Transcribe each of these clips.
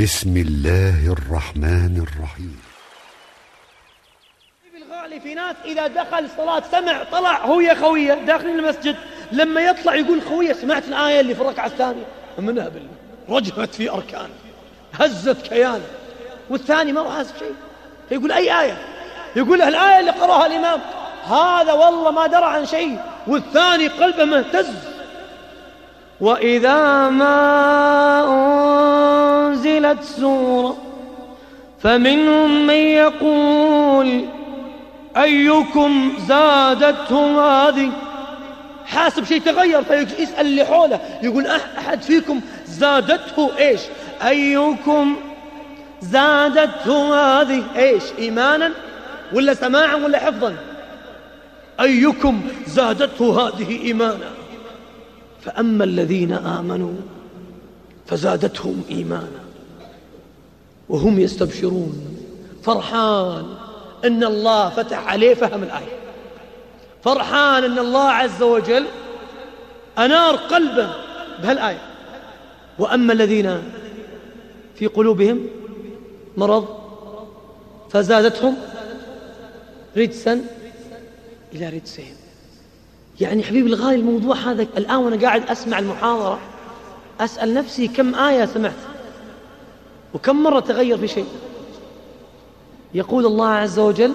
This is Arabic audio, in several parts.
بسم الله الرحمن الرحيم. بالغالي في ناس إذا دخل صلاة سمع طلع هو يا خوية داخل المسجد لما يطلع يقول خوية سمعت الآية اللي في الركعة الثانية؟ منها بالله. رجفت في أركان هزت كيان والثاني ما هو حاسب شيء. يقول أي آية؟ يقول له الآية اللي قرأها الإمام هذا والله ما درى عن شيء والثاني قلبه مهتز. وإذا ما أنزلت سورة فمنهم من يقول أيكم زادته هذه؟ حاسب شيء تغير فيسأل اللي حوله يقول أحد فيكم زادته إيش؟ أيكم زادته هذه إيش إيمانا ولا سماعا ولا حفظا؟ أيكم زادته هذه إيمانا؟ فأما الذين آمنوا فزادتهم إيمانا. وهم يستبشرون. فرحان أن الله فتح عليه فهم الآية. فرحان أن الله عز وجل أنار قلبه بهالآية. وأما الذين في قلوبهم مرض فزادتهم رجسا إلى رجسهم. يعني حبيبي الغالي الموضوع هذا. الآن وأنا قاعد أسمع المحاضرة أسأل نفسي كم آية سمعت؟ وكم مرة تغير في شيء؟ يقول الله عز وجل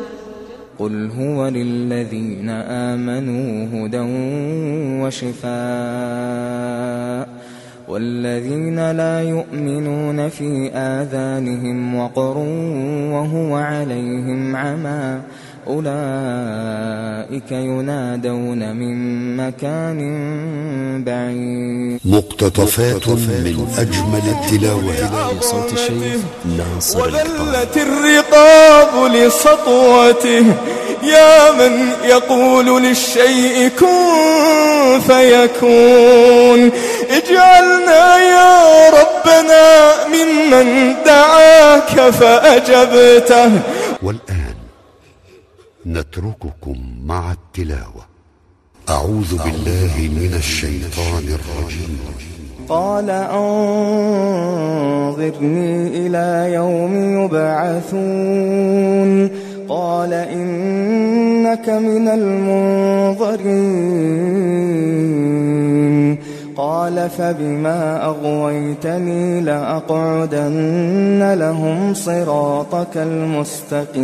قل هو للذين آمنوا هدى وشفاء والذين لا يؤمنون في آذانهم وقر وهو عليهم عمى أولئك ينادون من مكان بعيد. مقتطفات من أجمل التلاوة صوت الشيخ ناصر وللت الرقاب لسطوته. يا من يقول للشيء كن فيكون. اجعلنا يا ربنا ممن دعاك فأجبته. والآن نترككم مع التلاوة. أعوذ بالله من الشيطان الرجيم. قال أنظرني إلى يوم يبعثون. قال إنك من المنظرين. قال فبما أغويتني لأقعدن لهم صراطك المستقيم.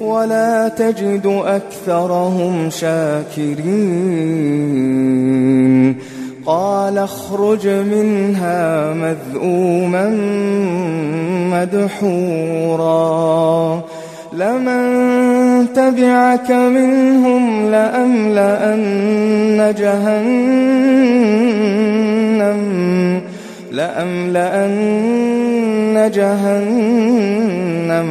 ولا تجد أكثرهم شاكرين. قال اخرج منها مذءوما مدحورا. لمن تبعك منهم لأملأن جهنم لأملأن جهنم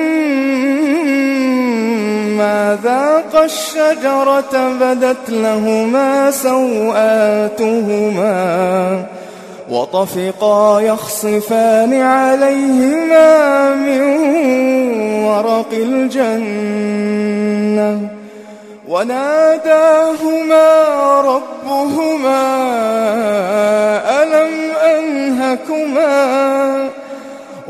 ذاقا الشجرة بدت لهما سوآتهما وطفقا يخصفان عليهما من ورق الجنة وناداهما ربهما ألم أنهكما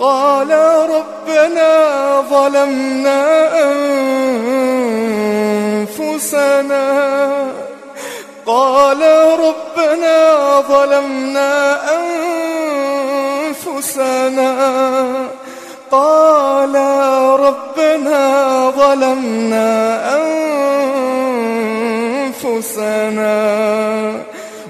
قالا ربنا ظلمنا أنفسنا. قال ربنا ظلمنا أنفسنا. قال ربنا ظلمنا أنفسنا.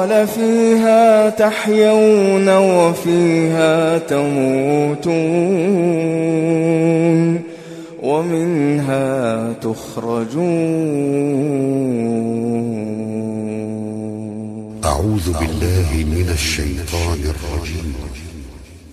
قال فيها تحيون وفيها تموتون ومنها تخرجون. أعوذ بالله من الشيطان الرجيم.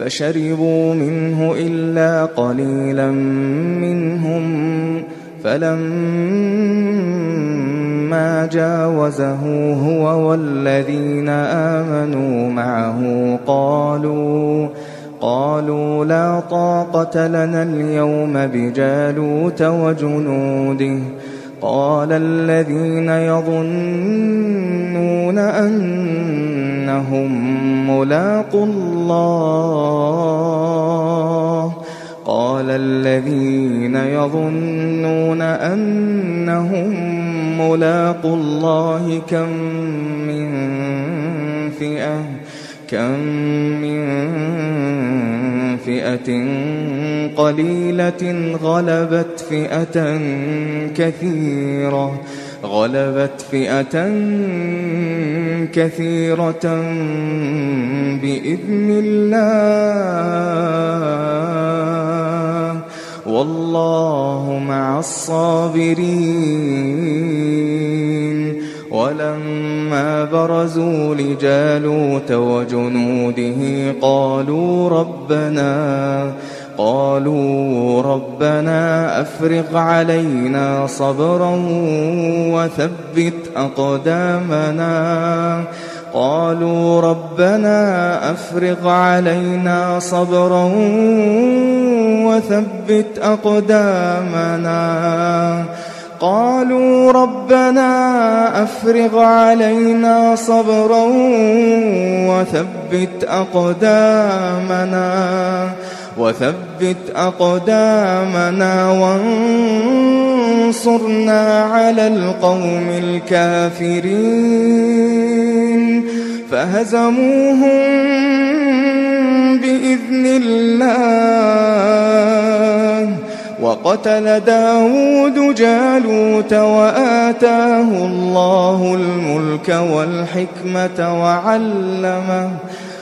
فشربوا منه إلا قليلا منهم فلما جاوزه هو والذين آمنوا معه قالوا قالوا لا طاقة لنا اليوم بجالوت وجنوده قال الذين يظنون أنهم ملاقوا الله. قال الذين يظنون أنهم ملاقوا الله كم من فئة؟ كم من فئة قليلة غلبت فئة كثيرة. غلبت فئة كثيرة بإذن الله. والله مع الصابرين. ولما برزوا لجالوت وجنوده قالوا ربنا قالوا ربنا أفرغ علينا صبرا وثبت أقدامنا. قالوا ربنا أفرغ علينا صبرا وثبت أقدامنا. قالوا ربنا أفرغ علينا صبرا وثبت أقدامنا. وثبت أقدامنا وانصرنا على القوم الكافرين. فهزموهم بإذن الله. وقتل داود جالوت وآتاه الله الملك والحكمة وعلمه.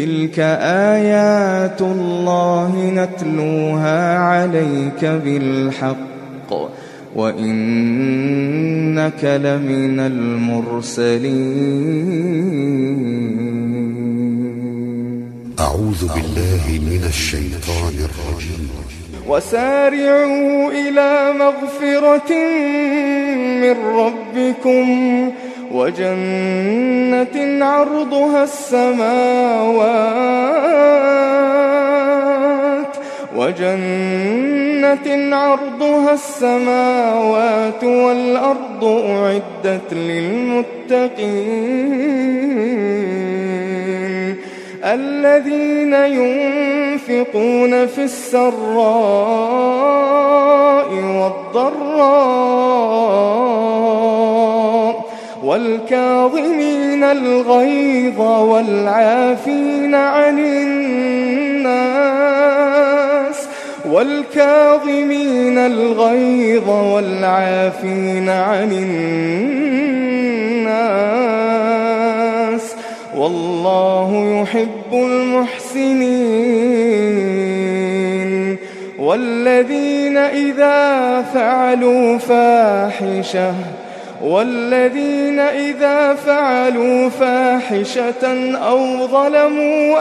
تلك آيات الله نتلوها عليك بالحق وإنك لمن المرسلين أعوذ بالله من الشيطان الرجيم. وسارعوا إلى مغفرة من ربكم وجنة عرضها السماوات وجنة عرضها السماوات والأرض أعدت للمتقين الذين ينفقون في السراء والضراء والكاظمين الغيظ والعافين عن الناس والكاظمين الغيظ والعافين عن الناس والله يحب المحسنين والذين إذا فعلوا فاحشة والذين إذا فعلوا فاحشة أو ظلموا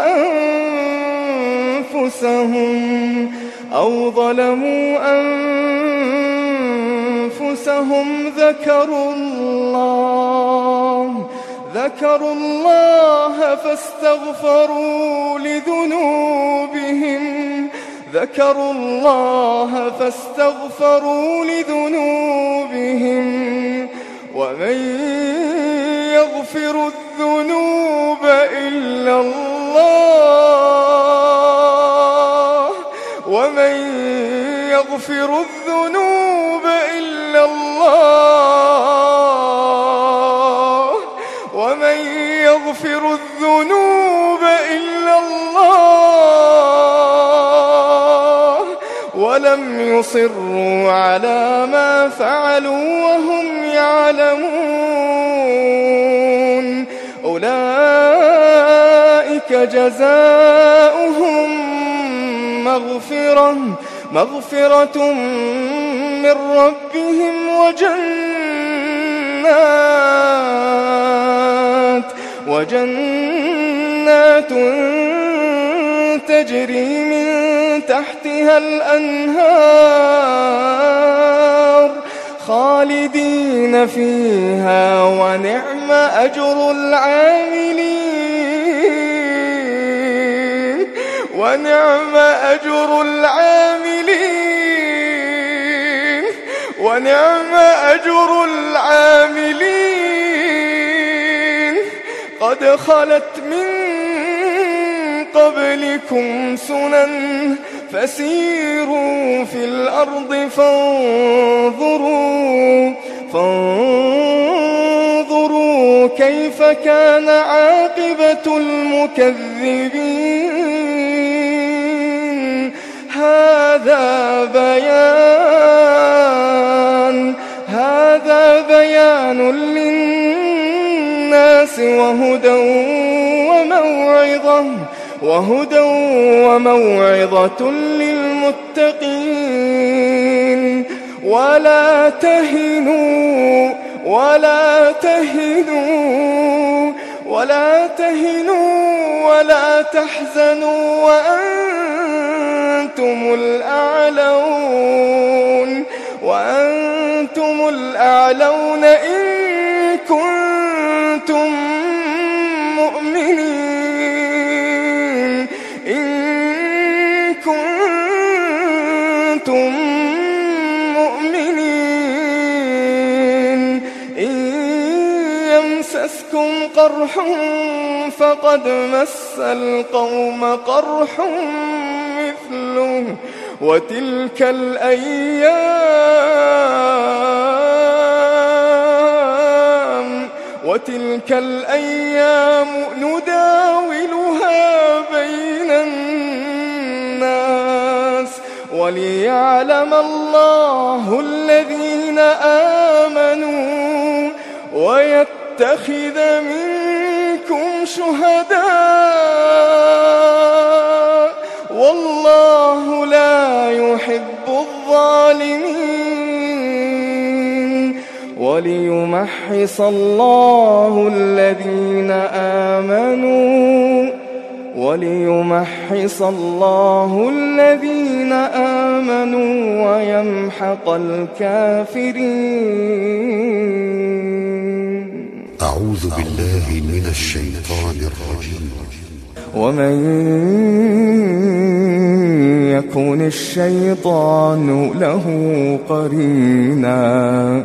أنفسهم أو ظلموا أنفسهم ذكروا الله ذكروا الله فاستغفروا لذنوبهم ذكروا الله فاستغفروا لذنوبهم ومن يغفر الذنوب إلا الله ومن يغفر الذنوب إلا الله ومن يغفر الذنوب إلا الله ولم يصروا على ما فعلوا وهم يعلمون. أولئك جزاؤهم مغفرة مغفرة من ربهم وجنات وجنات تجري من تحتها الأنهار. خالدين فيها ونعم أجر العاملين. ونعم أجر العاملين. ونعم أجر العاملين. قد خلت من قبلكم سنن فسيروا في الأرض فانظروا فانظروا كيف كان عاقبة المكذبين. هذا بيان هذا بيان للناس وهدى وموعظة. وهدى وموعظة للمتقين. ولا تهنوا ولا تهنوا ولا تهنوا ولا تحزنوا وأنتم الأعلون وأنتم الأعلون إن قرح فقد مس القوم قرح مثله وتلك الأيام وتلك الأيام نداولها بين الناس وليعلم الله الذين آمنوا ويتخذ منكم شهداء. والله لا يحب الظالمين. وليمحص الله الذين آمنوا. وليمحص الله الذين آمنوا ويمحق الكافرين. أعوذ بالله من الشيطان الرجيم. ومن يكن الشيطان له قرينا.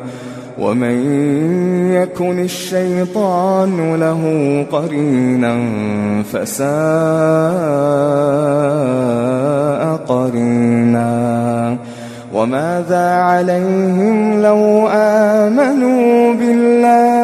ومن يكن الشيطان له قرينا فساء قرينا. وماذا عليهم لو آمنوا بالله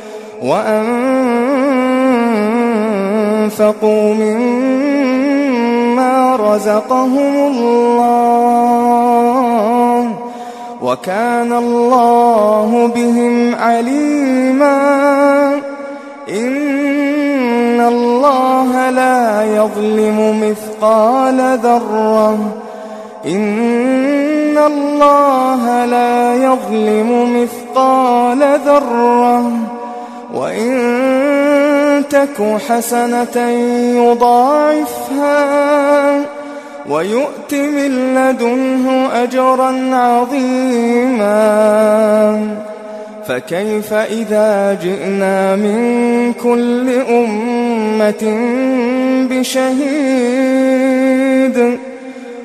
وأنفقوا مما رزقهم الله وكان الله بهم عليما إن الله لا يظلم مثقال ذرة إن الله لا يظلم مثقال ذرة وإن تك حسنة يضاعفها ويؤت من لدنه أجرا عظيما فكيف إذا جئنا من كل أمة بشهيد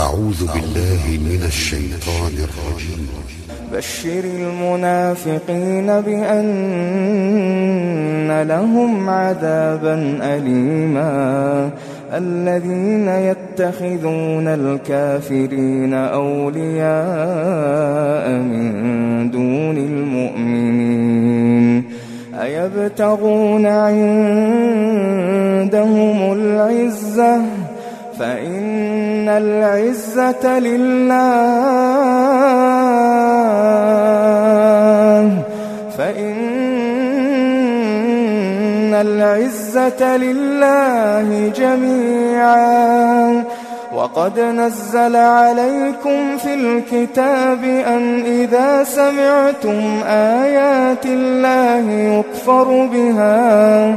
أعوذ بالله من الشيطان الرجيم. بشر المنافقين بأن لهم عذابا أليما. الذين يتخذون الكافرين أولياء من دون المؤمنين. أيبتغون عندهم العزة؟ فإن العزة لله. فإن العزة لله جميعا. وقد نزل عليكم في الكتاب أن إذا سمعتم آيات الله يكفر بها.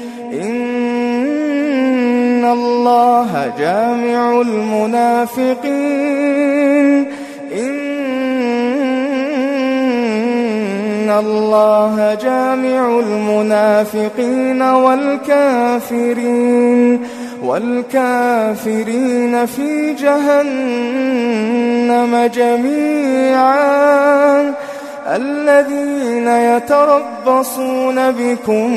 الله جامع المنافقين. إن الله جامع المنافقين والكافرين. والكافرين في جهنم جميعا. الذين يتربصون بكم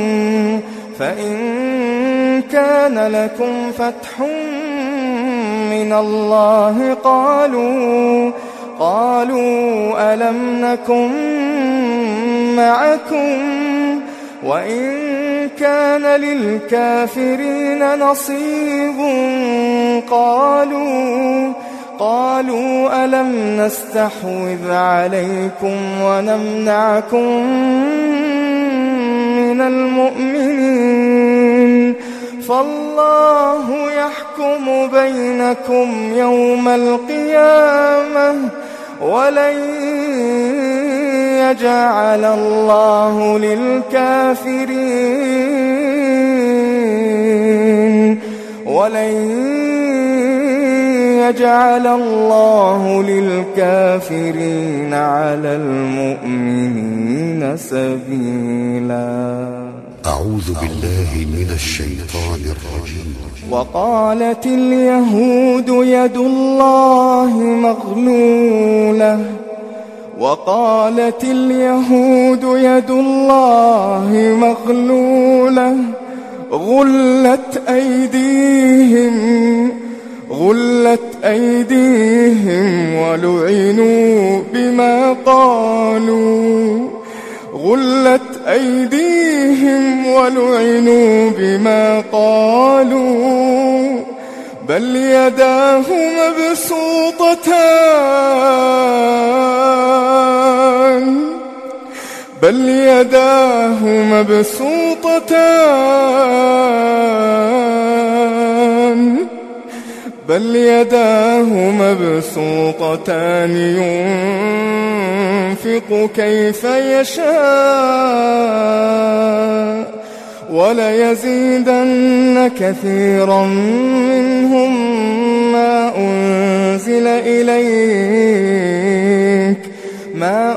فإن كان لكم فتح من الله قالوا قالوا ألم نكن معكم؟ وإن كان للكافرين نصيب قالوا قالوا ألم نستحوذ عليكم ونمنعكم من المؤمنين. فالله يحكم بينكم يوم القيامة ولن يجعل الله للكافرين. ولن يجعل الله للكافرين على المؤمنين سبيلا. أعوذ بالله من الشيطان الرجيم. وقالت اليهود يد الله مغلولة. وقالت اليهود يد الله مغلولة. غلت أيديهم غلت أيديهم ولعنوا بما قالوا. غلت أيديهم ولعنوا بما قالوا. بل يداه مبسوطتان. بل يداه مبسوطتان. بل يداه مبسوطتان ينفق كيف يشاء وليزيدن كثيرا منهم ما أنزل إليك ما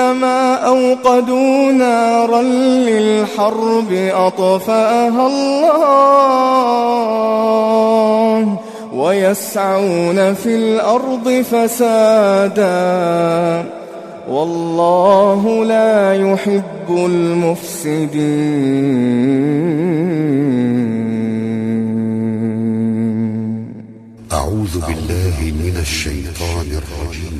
كلما أوقدوا نارا للحرب أطفأها الله ويسعون في الأرض فسادا والله لا يحب المفسدين. أعوذ بالله من الشيطان الرجيم.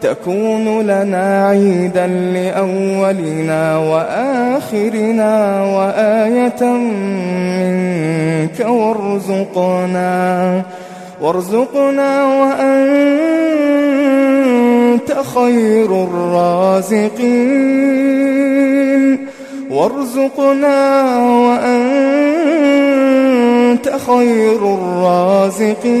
تكون لنا عيدا لأولنا وآخرنا وآية منك وارزقنا وارزقنا وأنت خير الرازقين. وارزقنا وأنت أنت خير الرازقين.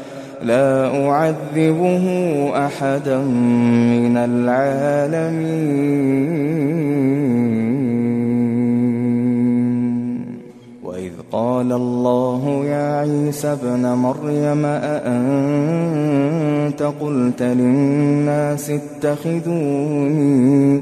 لا أعذبه أحدا من العالمين. وإذ قال الله يا عيسى ابن مريم أأنت قلت للناس اتخذوني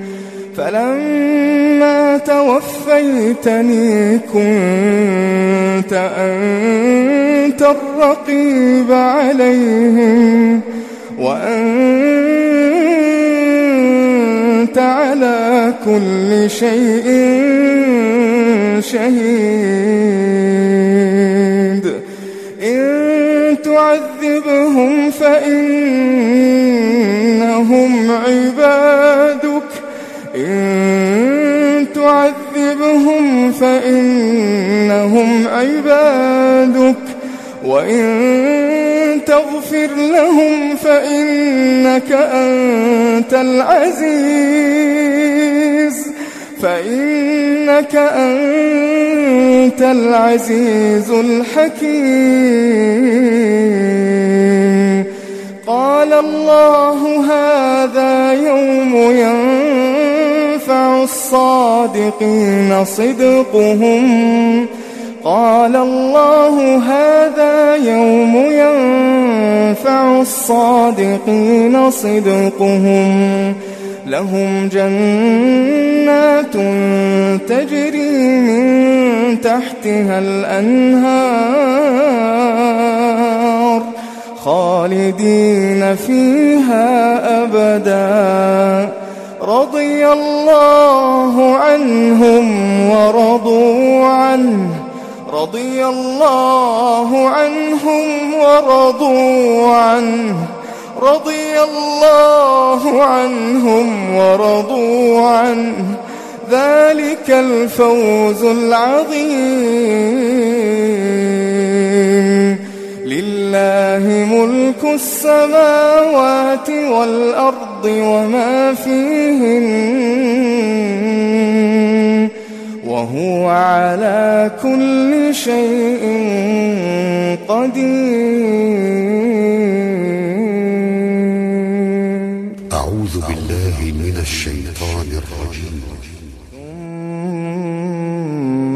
فلما توفيتني كنت أنت الرقيب عليهم وأنت على كل شيء شهيد. إن تعذبهم فإنهم عبادك فإنهم عبادك. وإن تغفر لهم فإنك أنت العزيز. فإنك أنت العزيز الحكيم. قال الله هذا يوم ينفع الصادقين صدقهم؟ قال الله هذا يوم ينفع الصادقين صدقهم. لهم جنات تجري من تحتها الأنهار خالدين فيها أبدا. رضي الله عنهم ورضوا عنه. رضي الله عنهم ورضوا عنه. رضي الله عنهم ورضوا عنه. ذلك الفوز العظيم. لله ملك السماوات والأرض وما فيهن وهو على كل شيء قدير. أعوذ بالله من الشيطان الرجيم ثم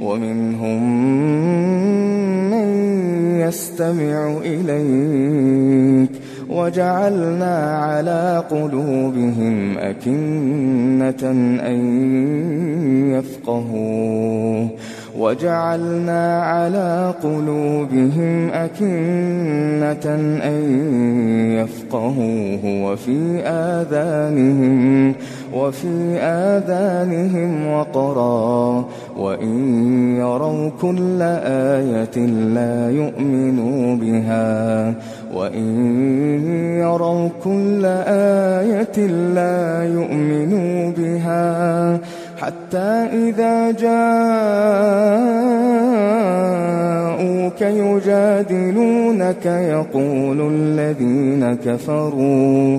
ومنهم من يستمع إليك وجعلنا على قلوبهم أكنة أن يفقهوه وجعلنا على قلوبهم أكنة أن يفقهوه وفي آذانهم وفي آذانهم وقرا وإن يروا كل آية لا يؤمنوا بها وإن يروا كل آية لا يؤمنوا بها حتى إذا جاءوك يجادلونك يقول الذين كفروا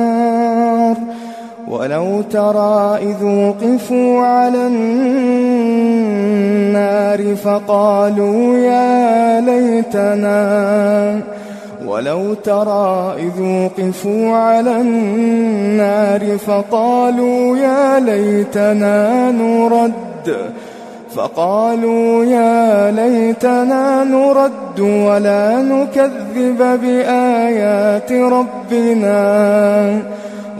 ولو ترى إذ وقفوا على النار فقالوا يا ليتنا. ولو ترى إذ وقفوا على النار فقالوا يا ليتنا نرد. فقالوا يا ليتنا نرد ولا نكذب بآيات ربنا.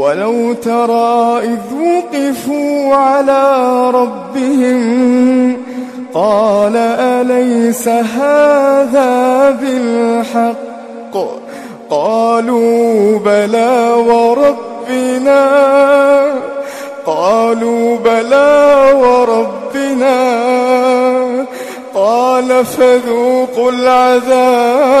ولو ترى إذ وقفوا على ربهم قال أليس هذا بالحق؟ قالوا بلى وربنا. قالوا بلى وربنا. قال فذوقوا العذاب.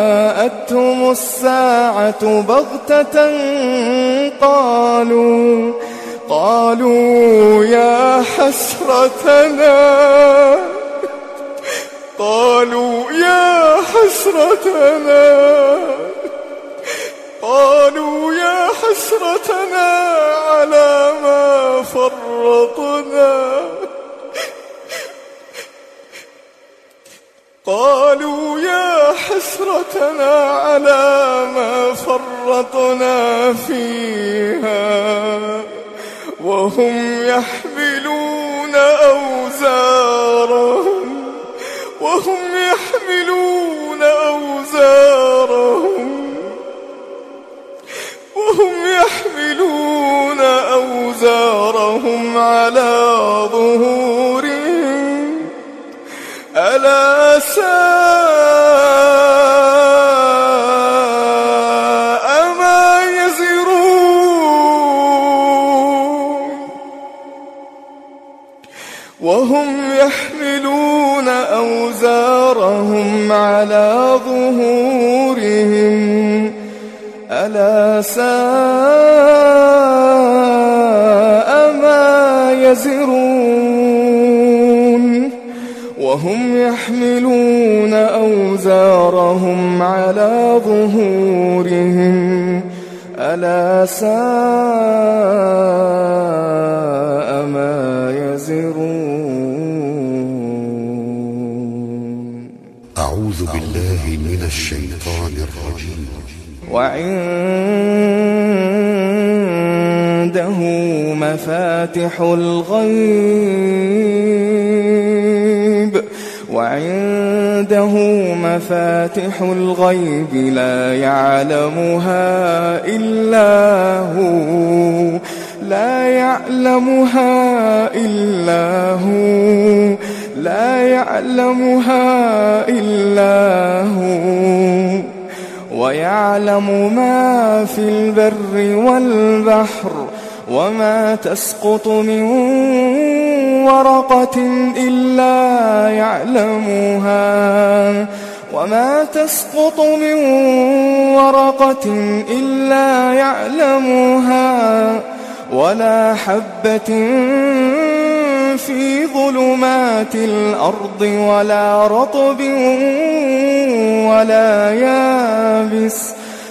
جاءتهم الساعة بغتة قالوا قالوا يا حسرتنا. قالوا يا حسرتنا. قالوا يا حسرتنا على ما فرطنا. قالوا يا حسرتنا على ما فرطنا فيها وهم يحملون أوزارهم وهم يحملون أوزارهم وهم يحملون أوزارهم على ظهورهم. ساء ما يزرون. وهم يحملون أوزارهم على ظهورهم. ألا ساء ما يزرون. وهم يحملون أوزارهم على ظهورهم. ألا ساء ما يزرون. أعوذ بالله من الشيطان الرجيم. وعنده مفاتح الغيب. وعنده مفاتح الغيب لا يعلمها إلا هو. لا يعلمها إلا هو. لا يعلمها إلا هو. ويعلم ما في البر والبحر. وما تسقط من ورقة إلا يعلمها وما تسقط من ورقة إلا يعلمها ولا حبة في ظلمات الأرض ولا رطب ولا يابس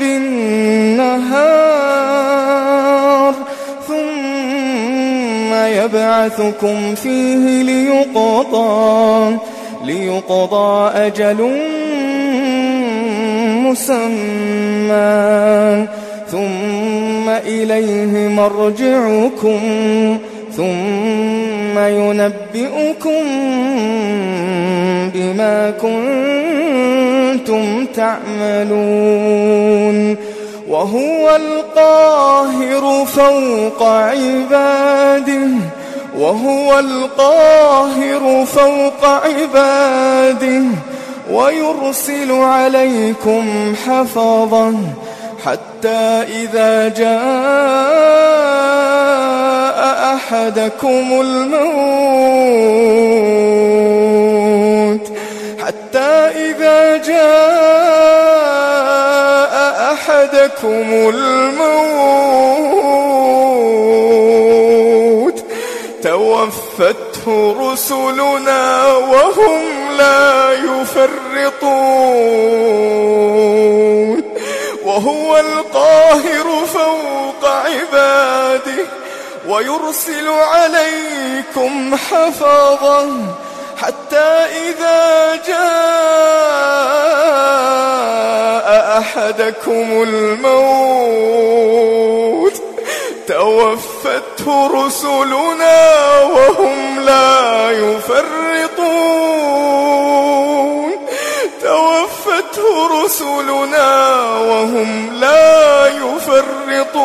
بالنهار ثم يبعثكم فيه ليقضى ليقضى أجل مسمى. ثم إليه مرجعكم ثم ينبئكم بما كنتم تعملون وهو القاهر فوق عباده وهو القاهر فوق عباده ويرسل عليكم حفظه حتى إذا جاء أحدكم الموت. حتى إذا جاء أحدكم الموت توفته رسلنا وهم لا يفرطون وهو القاهر فوق عباده ويرسل عليكم حفظه حتى إذا جاء أحدكم الموت توفته رسلنا وهم لا يفرطون. توفته رسلنا وهم لا يفرطون.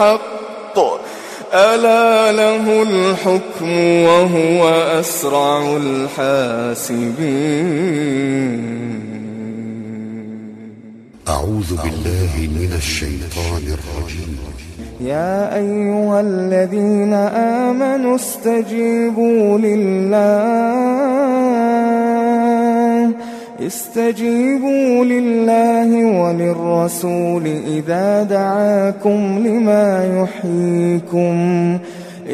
الحق. ألا له الحكم وهو أسرع الحاسبين. أعوذ بالله من الشيطان الرجيم. يا أيها الذين آمنوا استجيبوا لله. استجيبوا لله وللرسول إذا دعاكم لما يحييكم.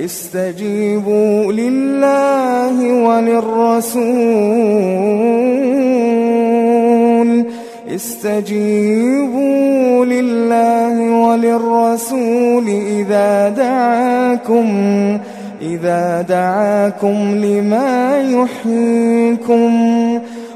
استجيبوا لله وللرسول. استجيبوا لله وللرسول إذا دعاكم إذا دعاكم لما يحييكم.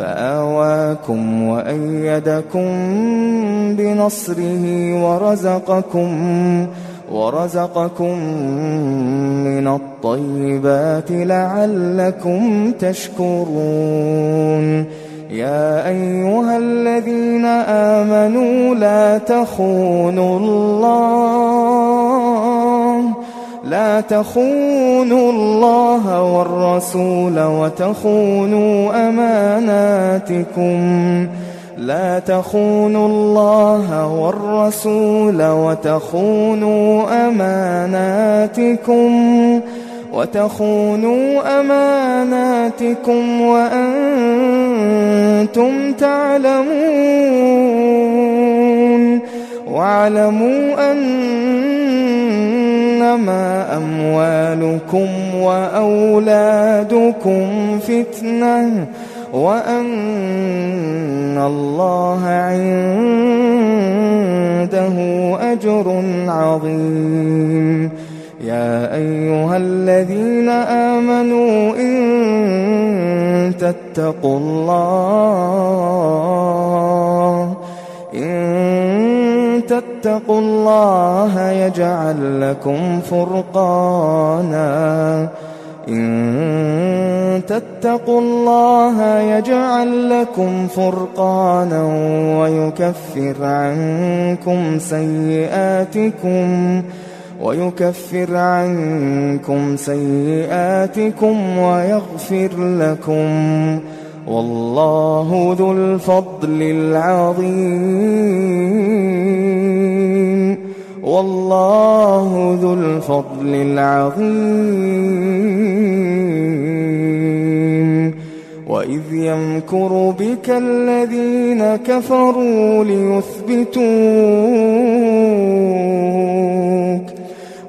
فآواكم وأيدكم بنصره ورزقكم ورزقكم من الطيبات لعلكم تشكرون. يا أيها الذين آمنوا لا تخونوا الله لا تخونوا الله والرسول وتخونوا أماناتكم. لا تخونوا الله والرسول وتخونوا أماناتكم. وتخونوا أماناتكم وأنتم تعلمون. واعلموا أنما أموالكم وأولادكم فتنةٌ وأن الله عنده أجر عظيم. يا أيها الذين آمنوا إن تتقوا الله إن تتقوا الله يجعل لكم فرقانا. إن تتقوا الله يجعل لكم فرقانا ويكفر عنكم سيئاتكم ويكفر عنكم سيئاتكم ويغفر لكم. والله ذو الفضل العظيم. والله ذو الفضل العظيم. وإذ يمكر بك الذين كفروا ليثبتوك.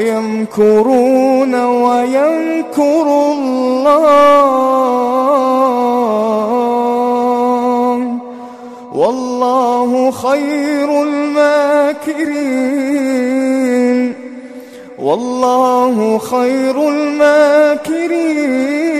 ويمكرون ويمكر الله. والله خير الماكرين. والله خير الماكرين.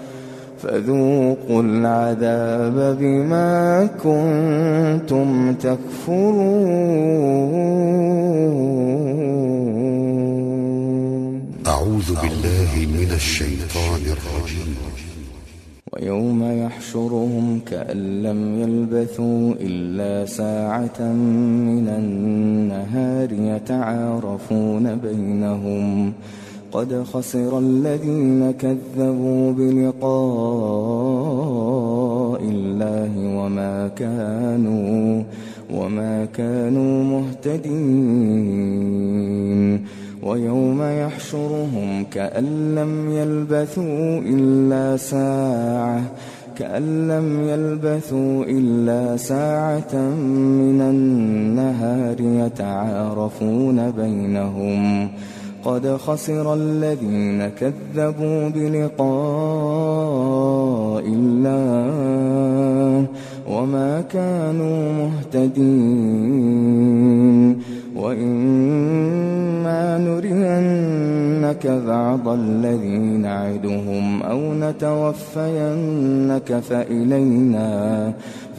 فذوقوا العذاب بما كنتم تكفرون. أعوذ بالله من الشيطان الرجيم. ويوم يحشرهم كأن لم يلبثوا إلا ساعة من النهار يتعارفون بينهم قد خسر الذين كذبوا بلقاء الله وما كانوا وما كانوا مهتدين ويوم يحشرهم كأن لم يلبثوا إلا ساعة كأن لم يلبثوا إلا ساعة من النهار يتعارفون بينهم قد خسر الذين كذبوا بلقاء الله وما كانوا مهتدين وإما نرينك بعض الذي نعدهم أو نتوفينك فإلينا فإلينا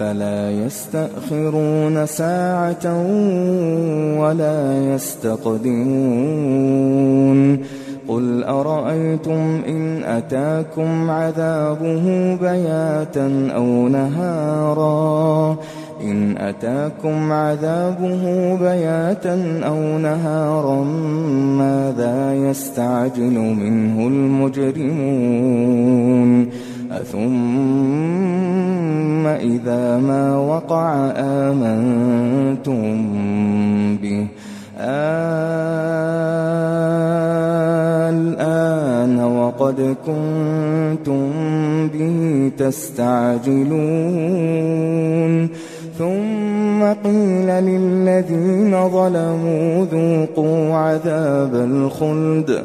فلا يستأخرون ساعة ولا يستقدمون قل أرأيتم إن أتاكم عذابه بياتا أو نهارا إن أتاكم عذابه بياتا أو نهارا ماذا يستعجل منه المجرمون أثم إذا ما وقع آمنتم به. الآن وقد كنتم به تستعجلون. ثم قيل للذين ظلموا ذوقوا عذاب الخلد.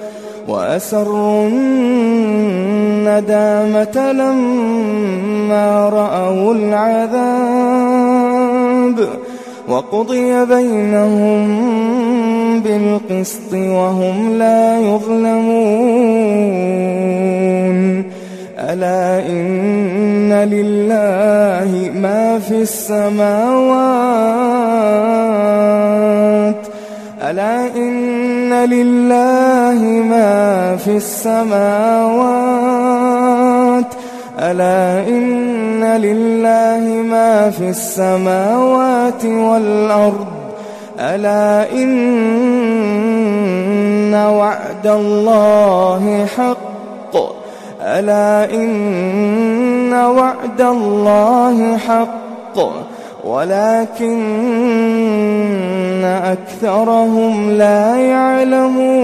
وأسروا الندامة لما رأوا العذاب وقضي بينهم بالقسط وهم لا يظلمون. ألا إن لله ما في السماوات. ألا إن لله ما في السماوات. ألا إن لله ما في السماوات والأرض. ألا إن وعد الله حق. ألا إن وعد الله حق. ولكن أكثرهم لا يعلمون.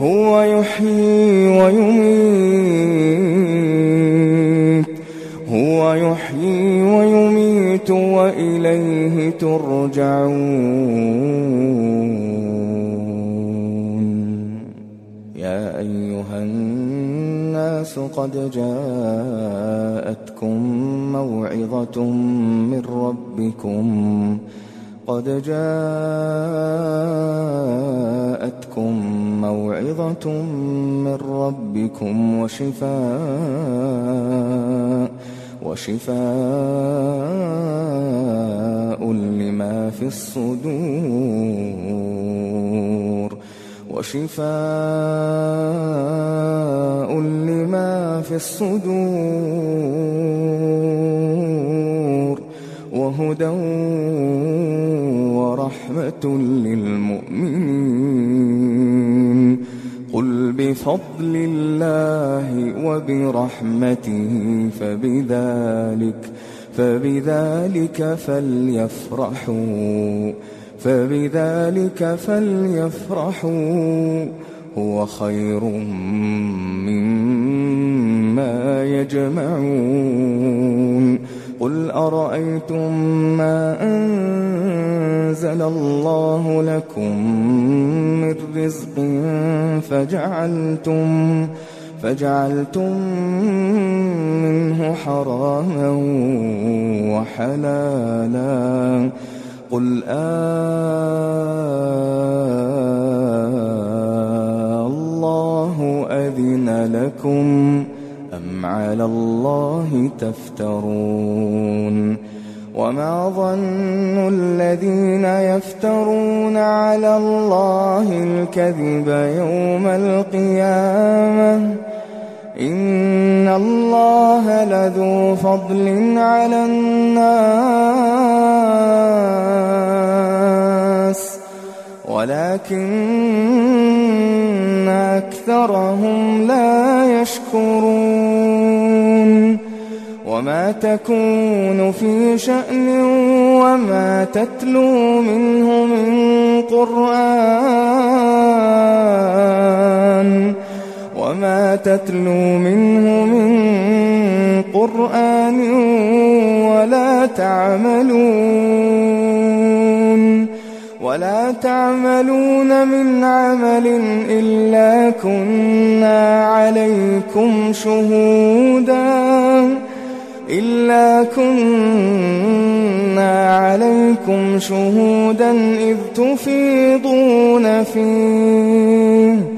هو يحيي ويميت. هو يحيي ويميت وإليه ترجعون. الناس قد جاءتكم موعظة من ربكم. قد جاءتكم موعظة من ربكم وشفاء وشفاء لما في الصدور. وشفاء لما في الصدور وهدى ورحمة للمؤمنين. قل بفضل الله وبرحمته فبذلك فبذلك فليفرحوا. فبذلك فليفرحوا هو خير مما يجمعون. قل أرأيتم ما أنزل الله لكم من رزق فجعلتم فجعلتم منه حراما وحلالا. قل آه الله أذن لكم أم على الله تفترون؟ وما ظن الذين يفترون على الله الكذب يوم القيامة؟ إن الله لذو فضل على الناس ولكن أكثرهم لا يشكرون وما تكون في شأن وما تتلو منه من قرآن وما تتلو منه من قرآن ولا تعملون ولا تعملون من عمل إلا كنا عليكم شهودا إلا كنا عليكم شهودا إذ تفيضون فيه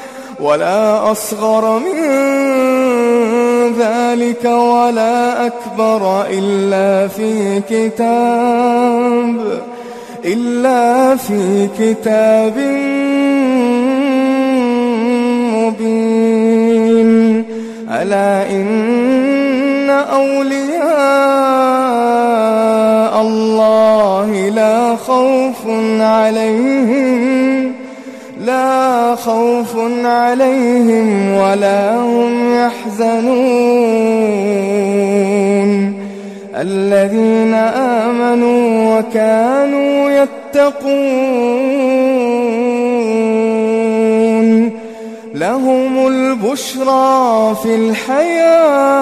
ولا أصغر من ذلك ولا أكبر إلا في كتاب إلا في كتاب مبين. ألا إن أولياء الله لا خوف عليهم لا خوف عليهم ولا هم يحزنون. الذين آمنوا وكانوا يتقون. لهم البشرى في الحياة.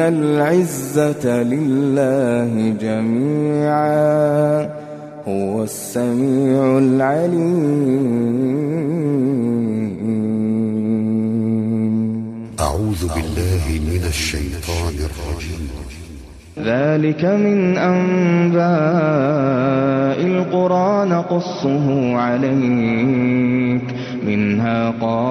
إن العزة لله جميعا هو السميع العليم أعوذ بالله من الشيطان الرجيم. ذلك من أنباء القرى نقصه عليك منها قائم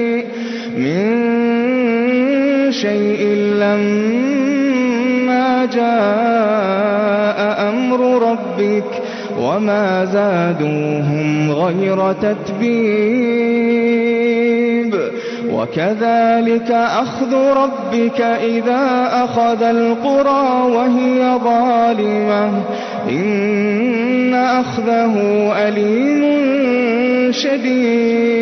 من شيء لما جاء أمر ربك وما زادوهم غير تتبيب. وكذلك أخذ ربك إذا أخذ القرى وهي ظالمة. إن أخذه أليم شديد.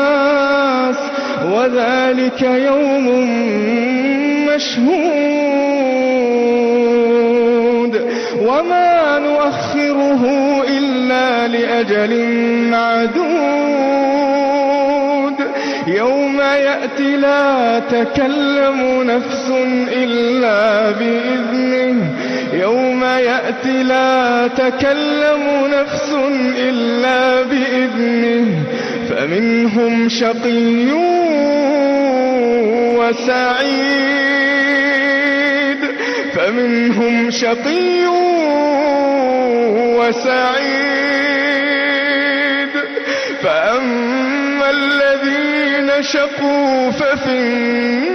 وذلك يوم مشهود وما نؤخره إلا لأجل معدود يوم يأتي لا تكلم نفس إلا بإذنه يوم يأتي لا تكلم نفس إلا بإذنه فمنهم شقي وسعيد فمنهم شقي وسعيد. فأما الذين شقوا ففي النار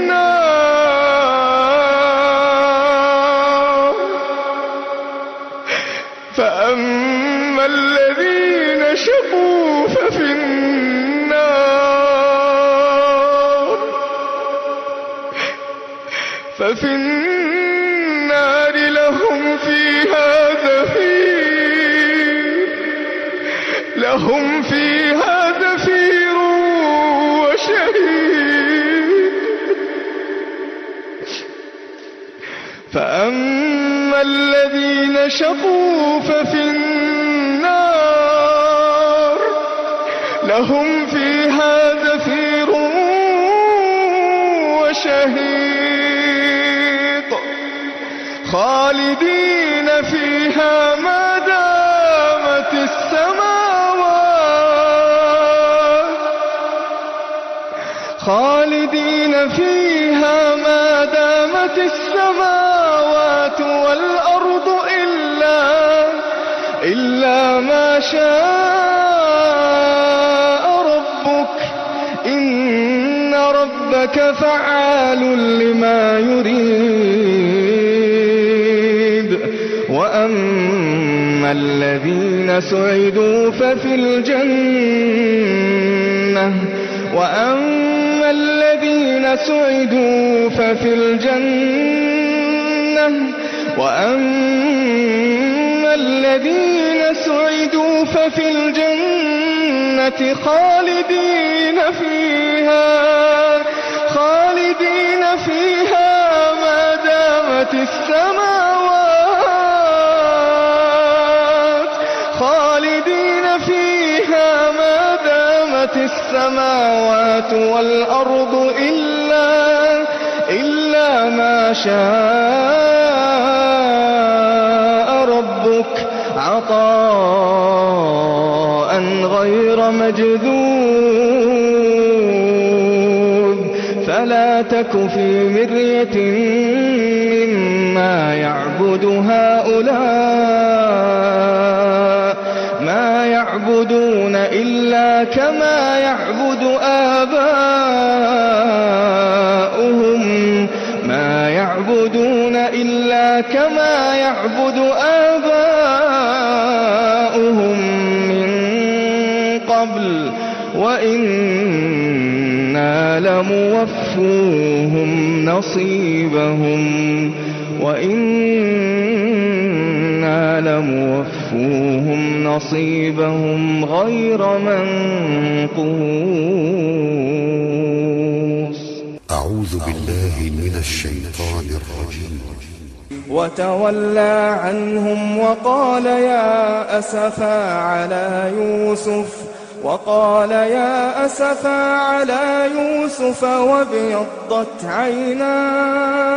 ففي النار لهم فيها زفير. لهم فيها زفير وشهيد. فأما الذين شقوا ففي النار لهم فيها خالدين فيها ما دامت السماوات. خالدين فيها ما دامت السماوات والأرض إلا إلا ما شاء ربك. إن ربك فعال لما يريد. وأما الذين سعدوا ففي الجنة وأما الذين سعدوا ففي الجنة وأما الذين سعدوا ففي الجنة خالدين فيها خالدين فيها ما دامت السماوات دامت السماوات والأرض إلا إلا ما شاء ربك عطاء غير مجذوذ. فلا تك في مرية مما يعبد هؤلاء إلا كما يعبد آباؤهم ما يعبدون إلا كما يعبد آباؤهم من قبل وإنا لموفوهم نصيبهم وإنا لموفوهم نصيبهم غير منقوص. أعوذ بالله من الشيطان الرجيم. وتولى عنهم وقال يا أسفا على يوسف وقال يا أسفا على يوسف وابيضت عيناه.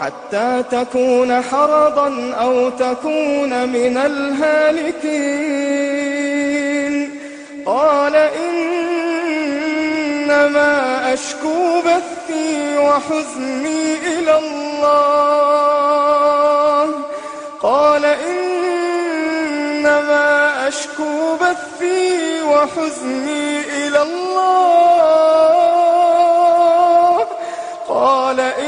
حتى تكون حرضا أو تكون من الهالكين. قال إنما أشكو بثي وحزني إلى الله. قال إنما أشكو بثي وحزني إلى الله. قال إنما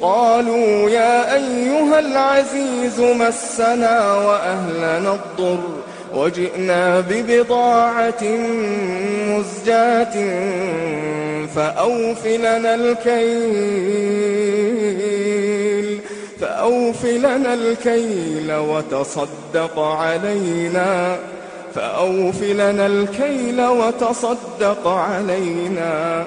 قالوا يا أيها العزيز مسنا وأهلنا الضر وجئنا ببضاعة مزجاة فأوف لنا الكيل فأوف لنا الكيل وتصدق علينا فأوف لنا الكيل وتصدق علينا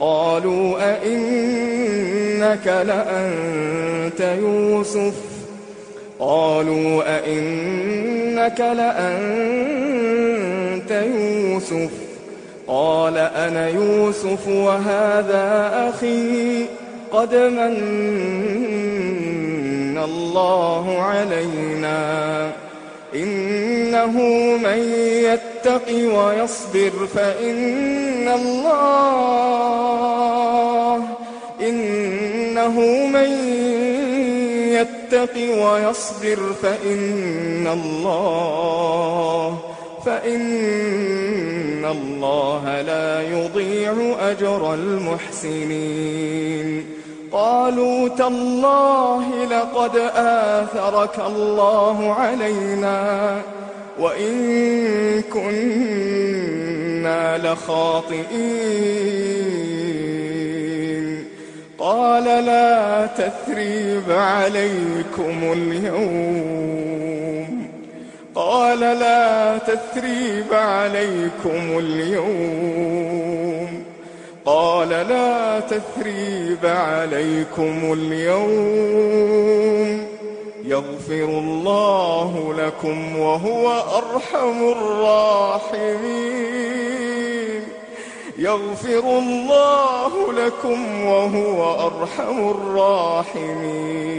قالوا أئنك لأنت يوسف؟ قالوا أئنك لأنت يوسف. قال أنا يوسف وهذا أخي. قد من الله علينا. إنه من يتق ويصبر فإن الله إنه من يتق ويصبر فإن الله فإن الله لا يضيع أجر المحسنين. قالوا تالله لقد آثرك الله علينا وإن كنا لخاطئين. قال لا تثريب عليكم اليوم. قال لا تثريب عليكم اليوم. قال لا تثريب عليكم اليوم. يغفر الله لكم وهو أرحم الراحمين. يغفر الله لكم وهو أرحم الراحمين.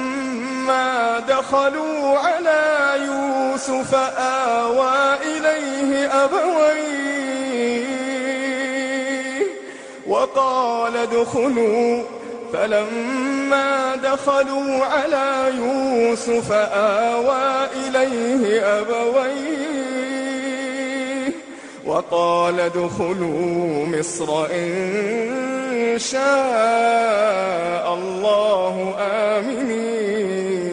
دخلوا على يوسف آوى إليه أبويه وقال ادخلوا فلما دخلوا على يوسف آوى إليه أبويه وقال ادخلوا مصر إن شاء الله آمنين.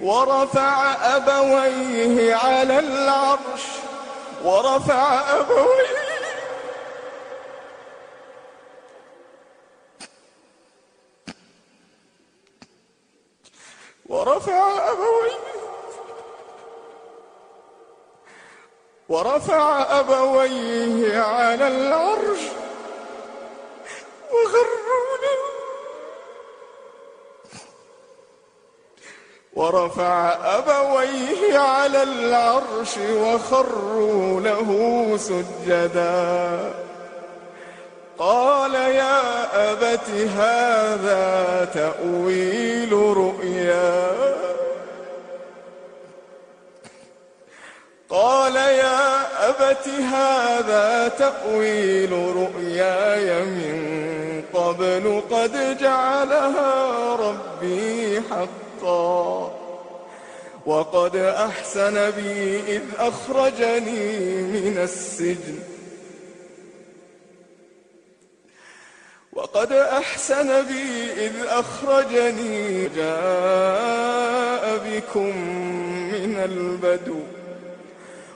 ورفع أبويه على العرش. ورفع أبويه. ورفع أبويه. ورفع أبويه على العرش وغروا له ورفع أبويه على العرش وخروا له سجدا. قال يا أبت هذا تأويل رؤيا. قال يا أبت هذا تأويل رؤياي من قبل قد جعلها ربي حقا وقد أحسن بي إذ أخرجني من السجن. وقد أحسن بي إذ أخرجني جاء بكم من البدو.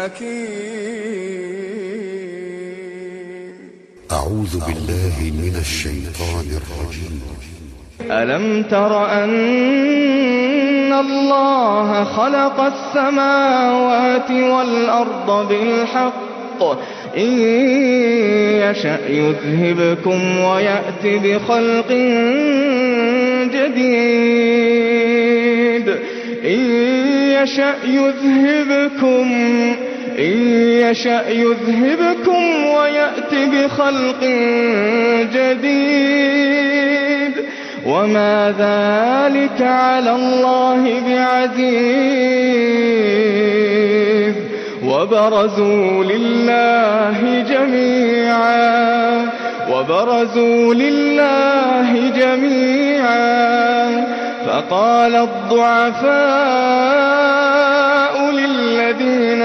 الحكيم أعوذ بالله من الشيطان الرجيم. ألم تر أن الله خلق السماوات والأرض بالحق؟ إن يشأ يذهبكم ويأت بخلق جديد. إن يشأ يذهبكم إن يشأ يذهبكم ويأت بخلق جديد. وما ذلك على الله بعزيز. وبرزوا لله جميعا. وبرزوا لله جميعا. فقال الضعفاء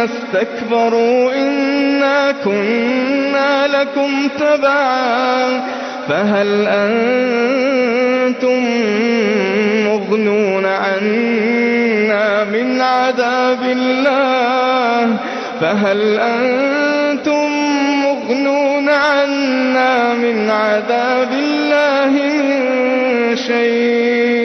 استكبروا إنا كنا لكم تبعا فهل أنتم مغنون عنا من عذاب الله فهل أنتم مغنون عنا من عذاب الله من شيء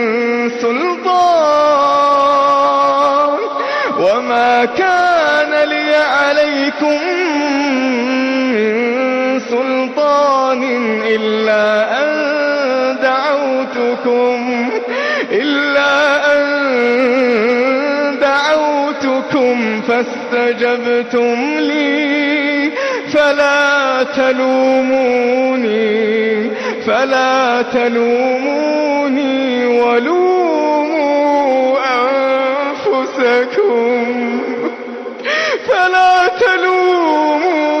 إلا أن دعوتكم إلا أن دعوتكم فاستجبتم لي فلا تلوموني فلا تلوموني ولوموا أنفسكم فلا تلوموني.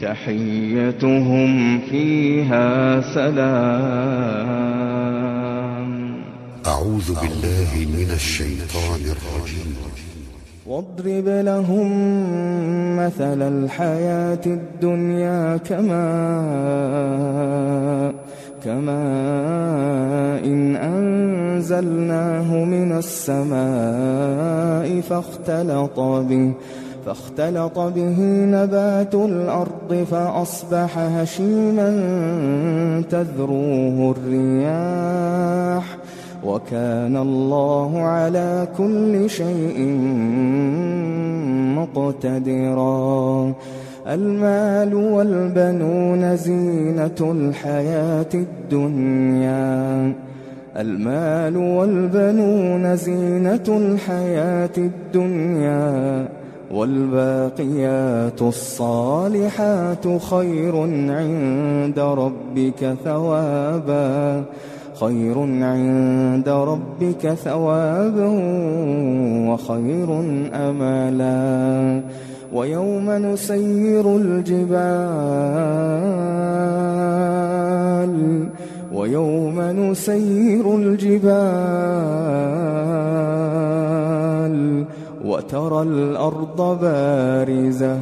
تحيتهم فيها سلام. أعوذ بالله من الشيطان الرجيم. واضرب لهم مثل الحياة الدنيا كماء كماء إن أنزلناه من السماء فاختلط به فاختلط به نبات الأرض فأصبح هشيما تذروه الرياح وكان الله على كل شيء مقتدرا. المال والبنون زينة الحياة الدنيا. المال والبنون زينة الحياة الدنيا. والباقيات الصالحات خير عند ربك ثوابا خير عند ربك ثوابا وخير أملا. ويوم نسير الجبال ويوم نسير الجبال. وترى الأرض بارزة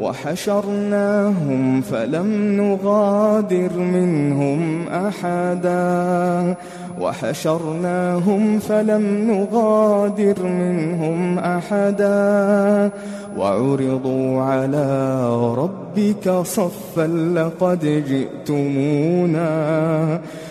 وحشرناهم فلم نغادر منهم أحدا وحشرناهم فلم نغادر منهم أحدا وعرضوا على ربك صفا لقد جئتمونا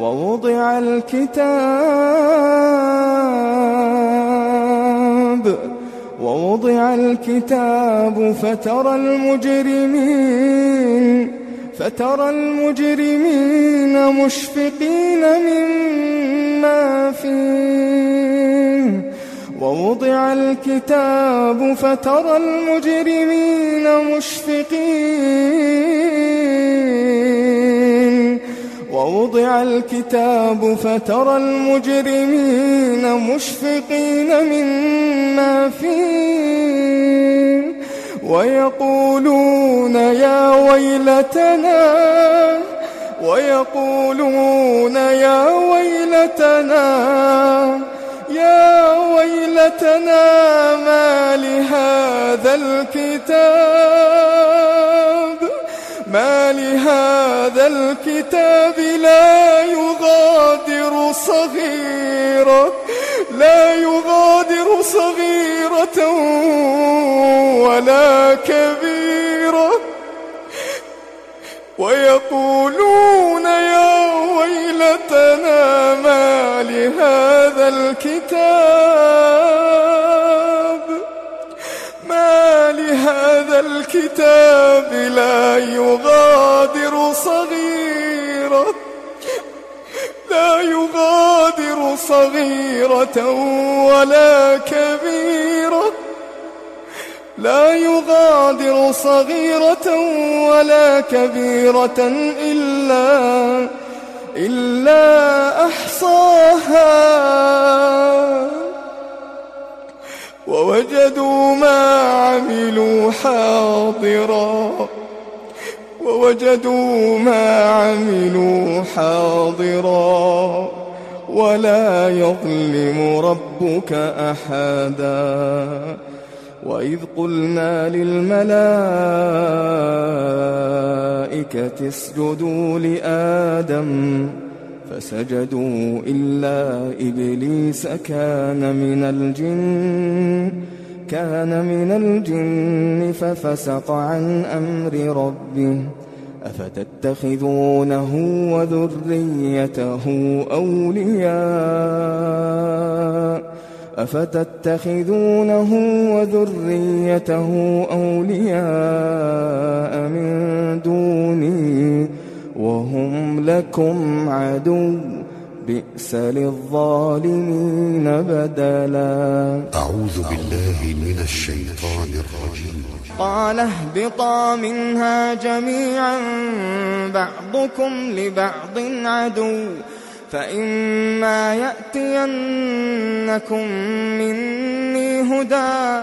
ووضع الكتاب ووضع الكتاب فترى المجرمين فترى المجرمين مشفقين مما فيه. ووضع الكتاب فترى المجرمين مشفقين ووضع الكتاب فترى المجرمين مشفقين مما فيه ويقولون يا ويلتنا ويقولون يا ويلتنا يا ويلتنا ما لهذا الكتاب؟ ما لهذا الكتاب لا يغادر صغيرة لا يغادر صغيرة ولا كبيرة. ويقولون يا ويلتنا ما لهذا الكتاب؟ ما لهذا الكتاب لا يغادر صغيرة لا يغادر صغيرة ولا كبيرة لا يغادر صغيرة ولا كبيرة إلا إلا أحصاها. ووجدوا ما عملوا حاضرا. ووجدوا ما عملوا حاضرا. ولا يظلم ربك أحدا. وإذ قلنا للملائكة اسجدوا لآدم. فسجدوا إلا إبليس كان من الجن كان من الجن ففسق عن أمر ربه. أفتتخذونه وذريته أولياء؟ أفتتخذونه وذريته أولياء من دوني؟ وهم لكم عدو بئس للظالمين بدلا. أعوذ بالله من الشيطان الرجيم. قال اهبطا منها جميعا بعضكم لبعض عدو. فإما يأتينكم مني هدى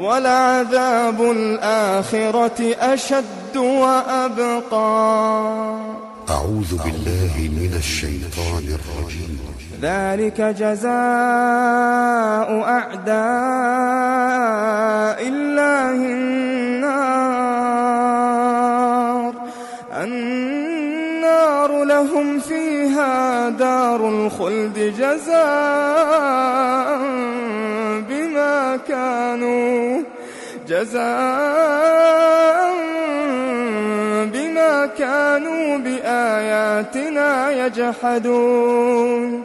ولعذاب الآخرة أشد وأبقى. أعوذ بالله من الشيطان الرجيم. ذلك جزاء أعداء الله النار. النار لهم فيها دار الخلد جزاء بما كانوا جزاء بما كانوا بآياتنا يجحدون.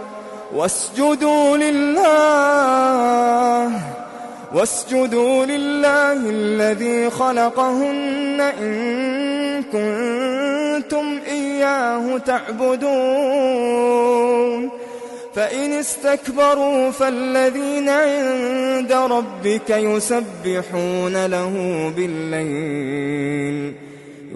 واسجدوا لله واسجدوا لله الذي خلقهن إن كنتم إياه تعبدون. فإن استكبروا فالذين عند ربك يسبحون له بالليل.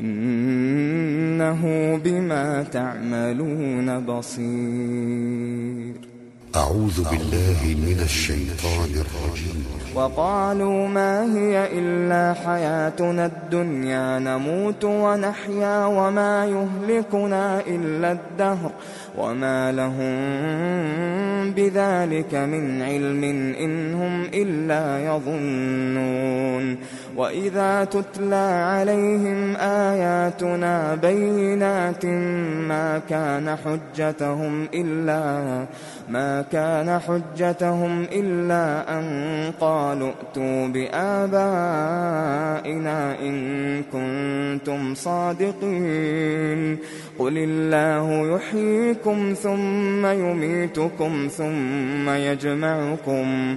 إنه بما تعملون بصير. أعوذ بالله من الشيطان الرجيم. وقالوا ما هي إلا حياتنا الدنيا نموت ونحيا وما يهلكنا إلا الدهر. وما لهم بذلك من علم إن هم إلا يظنون. وإذا تتلى عليهم آياتنا بينات ما كان حجتهم إلا ما كان حجتهم إلا أن قالوا ائتوا بآبائنا إن كنتم صادقين قل الله يحييكم ثم يميتكم ثم يجمعكم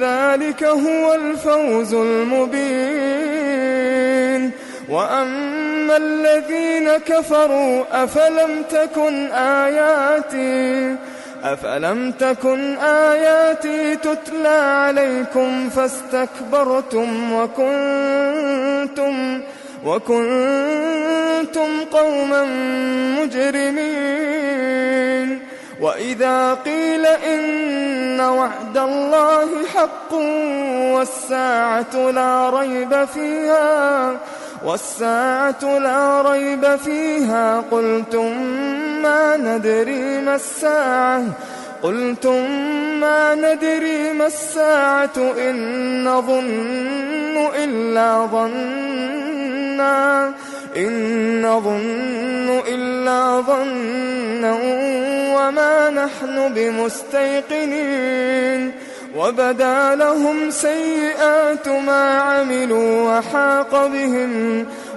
ذلك هو الفوز المبين. وأما الذين كفروا أفلم تكن آياتي أفلم تكن آياتي تتلى عليكم فاستكبرتم وكنتم وكنتم قوما مجرمين. وإذا قيل إن وعد الله حق والساعة لا ريب فيها والساعة لا ريب فيها قلتم ما ندري ما الساعة؟ قلتم ما ندري ما الساعة إن نظن إلا ظنا إن نظن إلا ظنا وما نحن بمستيقنين. وبدا لهم سيئات ما عملوا وحاق بهم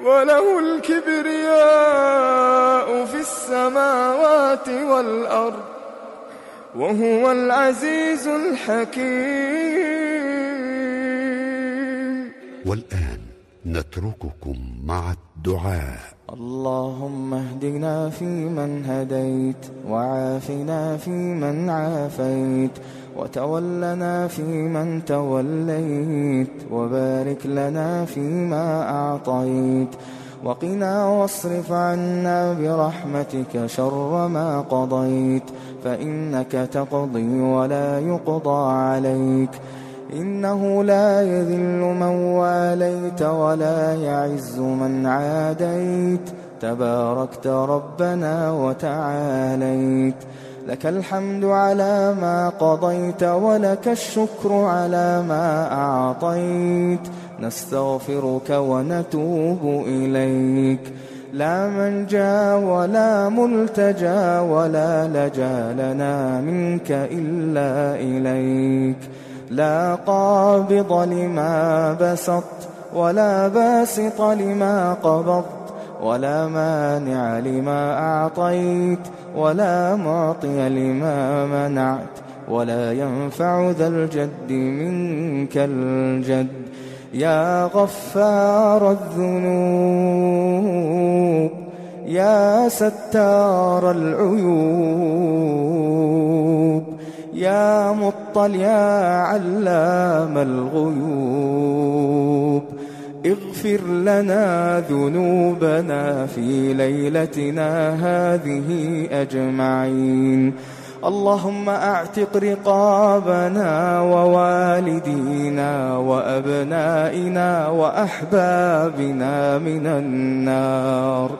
وله الكبرياء في السماوات والأرض وهو العزيز الحكيم. والآن نترككم مع الدعاء. اللهم اهدنا فيمن هديت وعافنا فيمن عافيت. وتولنا فيمن توليت وبارك لنا فيما أعطيت وقنا واصرف عنا برحمتك شر ما قضيت فإنك تقضي ولا يقضى عليك إنه لا يذل من واليت ولا يعز من عاديت تباركت ربنا وتعاليت لك الحمد على ما قضيت ولك الشكر على ما أعطيت. نستغفرك ونتوب إليك. لا من جاء ولا ملتجى ولا لجا لنا منك إلا إليك. لا قابض لما بسطت ولا باسط لما قبضت ولا مانع لما أعطيت. ولا معطي لما منعت ولا ينفع ذا الجد منك الجد يا غفار الذنوب يا ستار العيوب يا مطل يا علام الغيوب اغفر لنا ذنوبنا في ليلتنا هذه أجمعين. اللهم أعتق رقابنا ووالدينا وأبنائنا وأحبابنا من النار.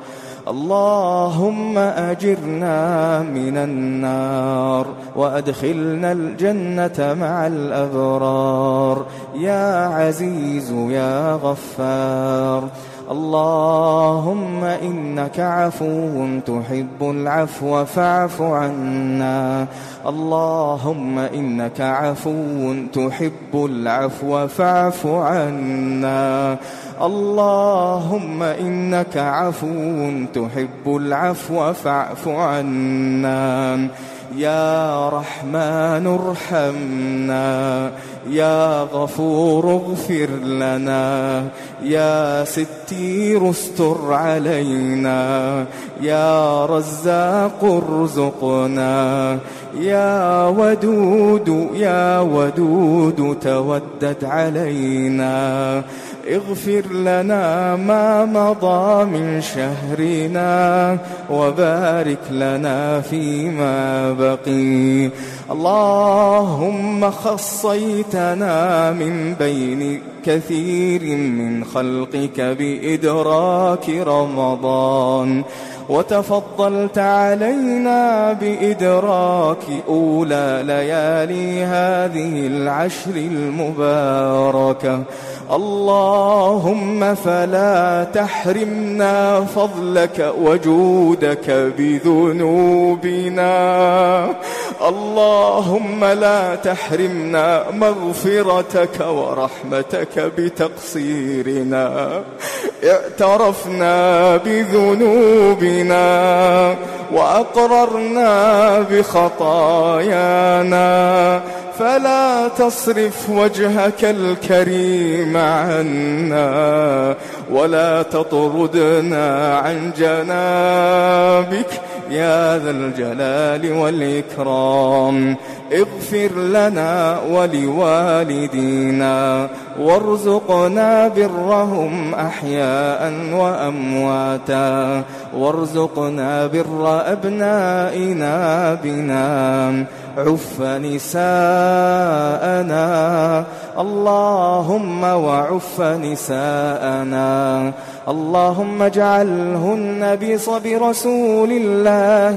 اللهم أجرنا من النار وأدخلنا الجنة مع الأبرار يا عزيز يا غفار اللهم إنك عفو تحب العفو فاعف عنا اللهم إنك عفو تحب العفو فاعف عنا اللهم إنك عفو تحب العفو فاعف عنا. يا رحمن ارحمنا. يا غفور اغفر لنا. يا ستير استر علينا. يا رزاق ارزقنا. يا ودود يا ودود تودد علينا. اغفر لنا ما مضى من شهرنا وبارك لنا فيما بقي. اللهم خصيتنا من بين كثير من خلقك بإدراك رمضان. وتفضلت علينا بإدراك أولى ليالي هذه العشر المباركة. اللهم فلا تحرمنا فضلك وجودك بذنوبنا. اللهم لا تحرمنا مغفرتك ورحمتك بتقصيرنا. اعترفنا بذنوبنا وأقررنا بخطايانا. فلا تصرف وجهك الكريم عنا ولا تطردنا عن جنابك يا ذا الجلال والإكرام. اغفر لنا ولوالدينا وارزقنا برهم أحياء وأمواتا. وارزقنا بر أبنائنا بنا. عف نساءنا. اللهم وعف نساءنا. اللهم اجعلهن برسول الله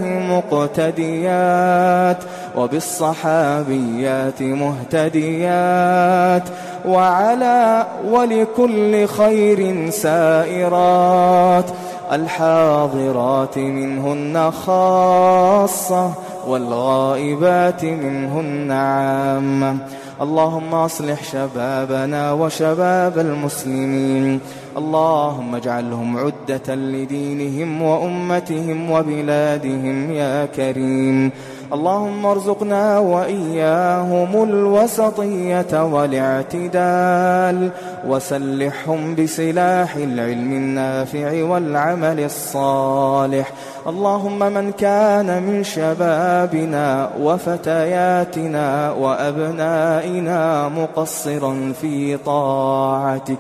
مقتديات وبالصحابيات مهتديات. وعلى ولكل خير سائرات. الحاضرات منهن خاصة. والغائبات منهن عامة اللهم اصلح شبابنا وشباب المسلمين. اللهم اجعلهم عدة لدينهم وأمتهم وبلادهم يا كريم. اللهم ارزقنا وإياهم الوسطية والاعتدال وسلحهم بسلاح العلم النافع والعمل الصالح. اللهم من كان من شبابنا وفتياتنا وأبنائنا مقصرا في طاعتك.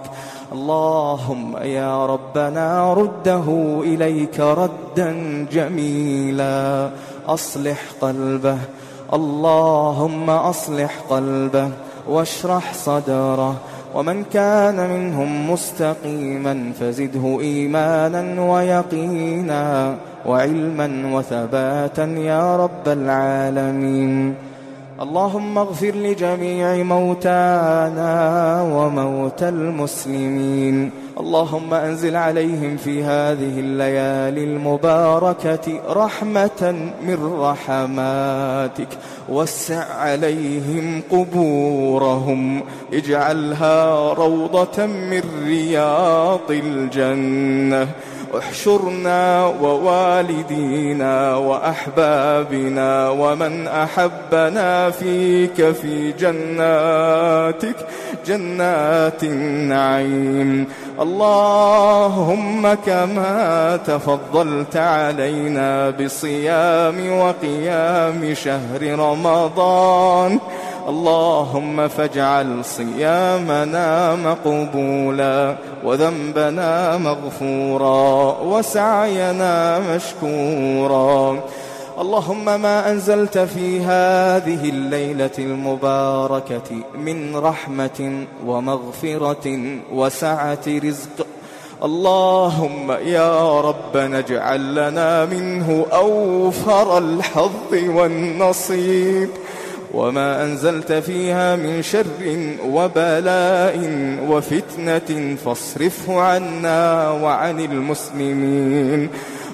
اللهم يا ربنا رده إليك ردا جميلا. أصلح قلبه. اللهم أصلح قلبه واشرح صدره. ومن كان منهم مستقيما فزده إيمانا ويقينا وعلما وثباتا يا رب العالمين. اللهم اغفر لجميع موتانا وموتى المسلمين. اللهم أنزل عليهم في هذه الليالي المباركة رحمة من رحماتك. وسع عليهم قبورهم. اجعلها روضة من رياض الجنة. احشرنا ووالدينا وأحبابنا ومن أحبنا فيك في جناتك جنات النعيم. اللهم كما تفضلت علينا بصيام وقيام شهر رمضان. اللهم فاجعل صيامنا مقبولا وذنبنا مغفورا وسعينا مشكورا. اللهم ما أنزلت في هذه الليلة المباركة من رحمة ومغفرة وسعة رزق. اللهم يا رب نجعل لنا منه أوفر الحظ والنصيب. وما أنزلت فيها من شر وبلاء وفتنة فاصرفه عنا وعن المسلمين.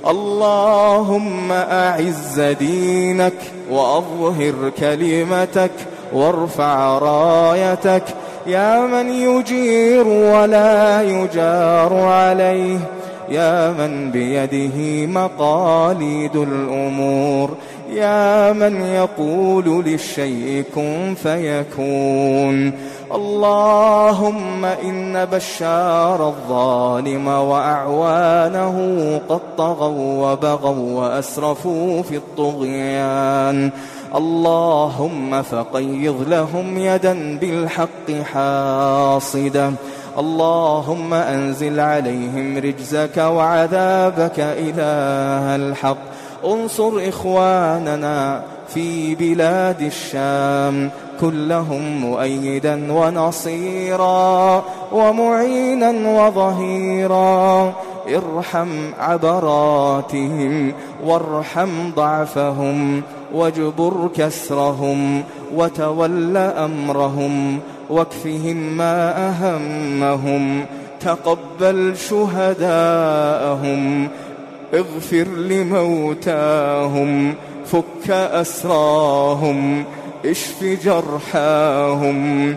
اللهم أعز دينك وأظهر كلمتك وارفع رايتك. يا من يجير ولا يجار عليه. يا من بيده مقاليد الأمور. يا من يقول للشيء كن فيكون. اللهم إن بشار الظالم وأعوانه قد طغوا وبغوا وأسرفوا في الطغيان. اللهم فقيض لهم يدا بالحق حاصدة اللهم أنزل عليهم رجزك وعذابك إله الحق. انصر إخواننا في بلاد الشام كلهم مؤيدا ونصيرا ومعينا وظهيرا. ارحم عبراتهم وارحم ضعفهم واجبر كسرهم وتول أمرهم واكفهم ما أهمهم تقبل شهداءهم اغفر لموتاهم فك أسراهم اشف جرحاهم.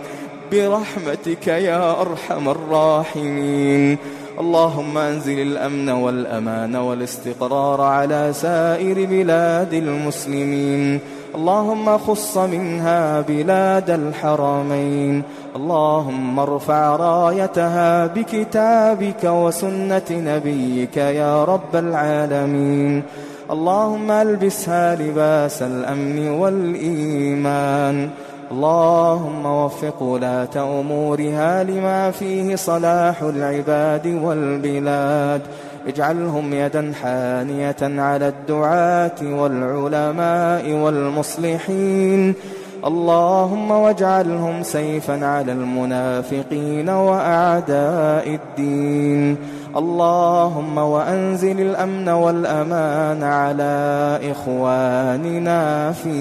برحمتك يا أرحم الراحمين. اللهم أنزل الأمن والأمان والاستقرار على سائر بلاد المسلمين. اللهم خص منها بلاد الحرمين. اللهم ارفع رايتها بكتابك وسنة نبيك يا رب العالمين. اللهم ألبسها لباس الأمن والإيمان. اللهم وفق ولاة أمورها لما فيه صلاح العباد والبلاد. اجعلهم يدا حانية على الدعاة والعلماء والمصلحين. اللهم واجعلهم سيفا على المنافقين وأعداء الدين. اللهم وأنزل الأمن والأمان على إخواننا في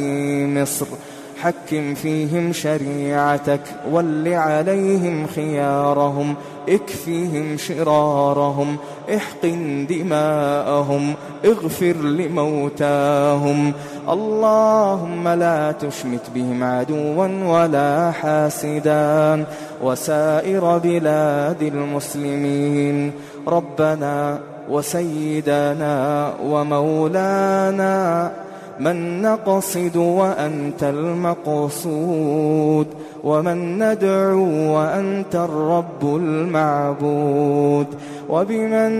مصر. حكم فيهم شريعتك ول عليهم خيارهم اكفهم شرارهم احقن دماءهم اغفر لموتاهم. اللهم لا تشمت بهم عدوا ولا حاسدا وسائر بلاد المسلمين. ربنا وسيدنا ومولانا من نقصد وأنت المقصود ومن ندعو وأنت الرب المعبود. وبمن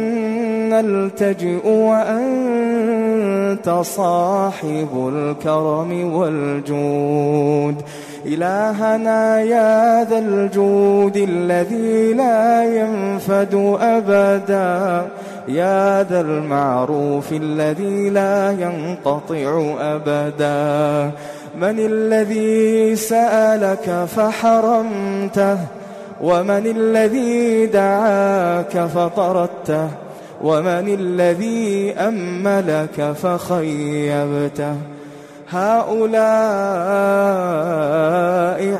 نلتجئ وأنت صاحب الكرم والجود. إلهنا يا ذا الجود الذي لا ينفد أبدا. يا ذا المعروف الذي لا ينقطع أبدا. من الذي سألك فحرمته ومن الذي دعاك فطردته ومن الذي أملك فخيبته. هؤلاء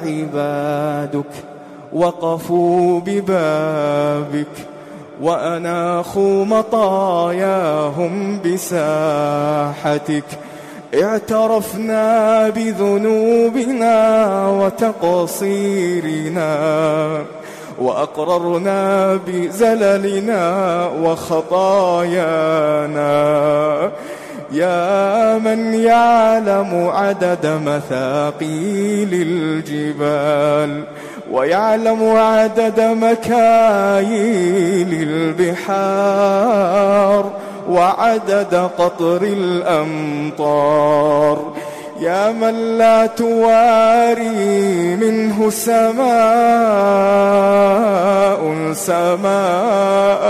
عبادك وقفوا ببابك. وأناخوا مطاياهم بساحتك. اعترفنا بذنوبنا وتقصيرنا وأقررنا بزللنا وخطايانا. يا من يعلم عدد مثاقيل الجبال ويعلم عدد مكاييل البحار وعدد قطر الأمطار. يا من لا تواري منه سماء سماء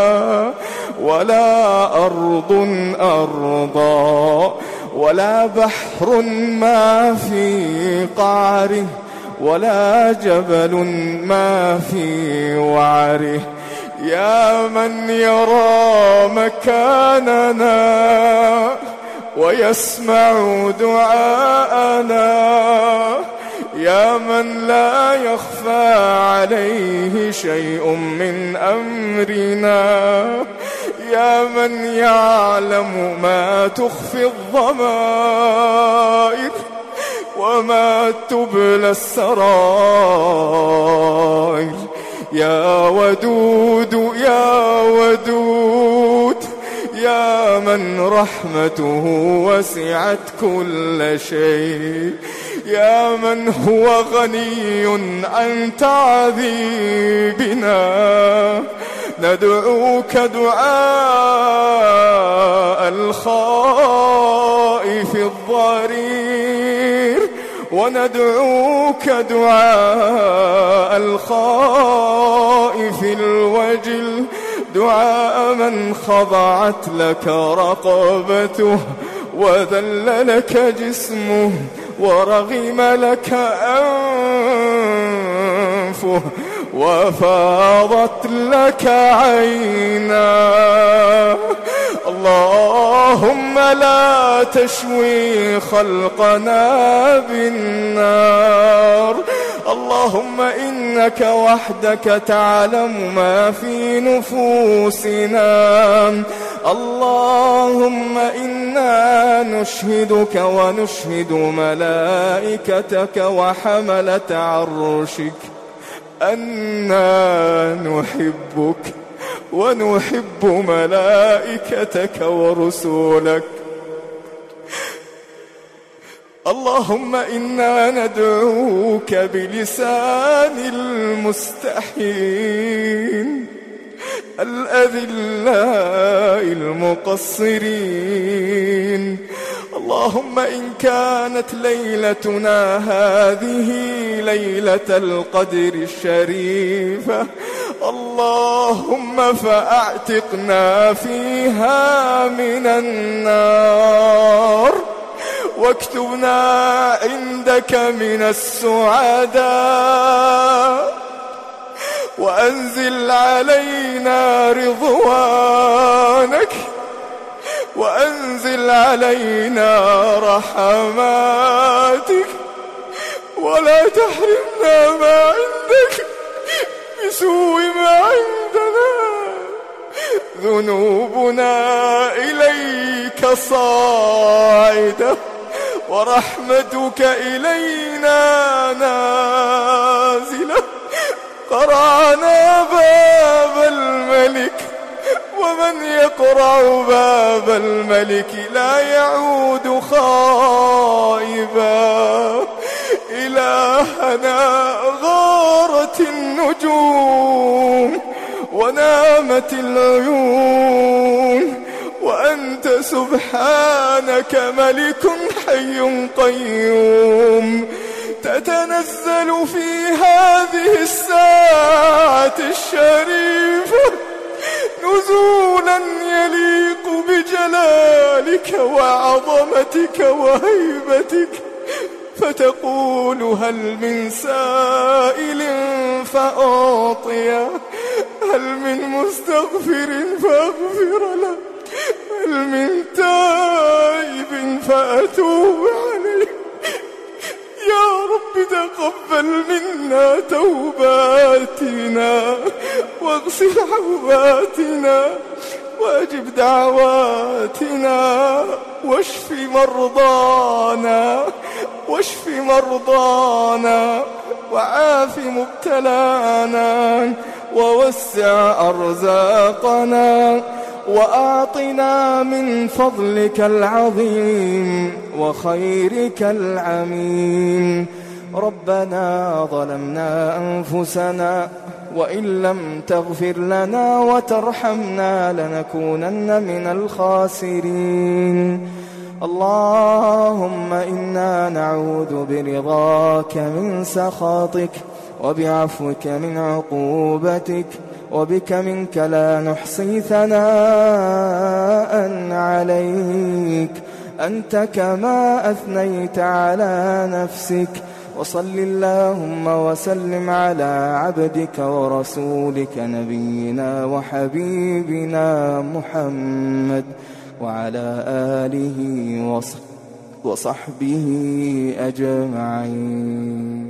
ولا أرض أرضا ولا بحر ما في قعره ولا جبل ما في وعره. يا من يرى مكاننا ويسمع دعاءنا. يا من لا يخفى عليه شيء من أمرنا. يا من يعلم ما تخفي الضمائر. وما تبلى السرائر. يا ودود يا ودود يا من رحمته وسعت كل شيء. يا من هو غني عن تعذيبنا. ندعوك دعاء الخائف الضرير. وندعوك دعاء الخائف الوجل. دعاء من خضعت لك رقبته وذل لك جسمه ورغم لك أنفه وفاضت لك عينا. اللهم لا تشوي خلقنا بالنار. اللهم إنك وحدك تعلم ما في نفوسنا. اللهم إنا نشهدك ونشهد ملائكتك وحملة عرشك. أنا نحبك ونحب ملائكتك ورسولك. اللهم إنا ندعوك بلسان المستحيين الأذلاء المقصرين. اللهم إن كانت ليلتنا هذه ليلة القدر الشريفة اللهم فأعتقنا فيها من النار. واكتبنا عندك من السعداء وأنزل علينا رضوانك وأنزل علينا رحماتك ولا تحرمنا ما عندك بسوء ما عندنا ذنوبنا إليك صاعدة ورحمتك إلينا نازلة. قرعنا باب الملك ومن يقرع باب الملك لا يعود خائبا. إلهنا غارت النجوم ونامت العيون. وأنت سبحانك ملك حي قيوم. تتنزل في هذه الساعة الشريفة نزولا يليق بجلالك وعظمتك وهيبتك. فتقول هل من سائل فأعطيه هل من مستغفر فأغفر له. هل من تائب فأتوب عليه؟ يا رب تقبل منا توباتنا واغسل حوباتنا واجب دعواتنا واشف مرضانا واشف مرضانا وعاف مبتلانا ووسع أرزاقنا وأعطنا من فضلك العظيم وخيرك العميم. ربنا ظلمنا أنفسنا وإن لم تغفر لنا وترحمنا لنكونن من الخاسرين. اللهم إنا نعوذ برضاك من سخطك وبعفوك من عقوبتك وبك منك لا نحصي ثناء عليك. أنت كما أثنيت على نفسك وصل اللهم وسلم على عبدك ورسولك نبينا وحبيبنا محمد وعلى آله وصحبه أجمعين.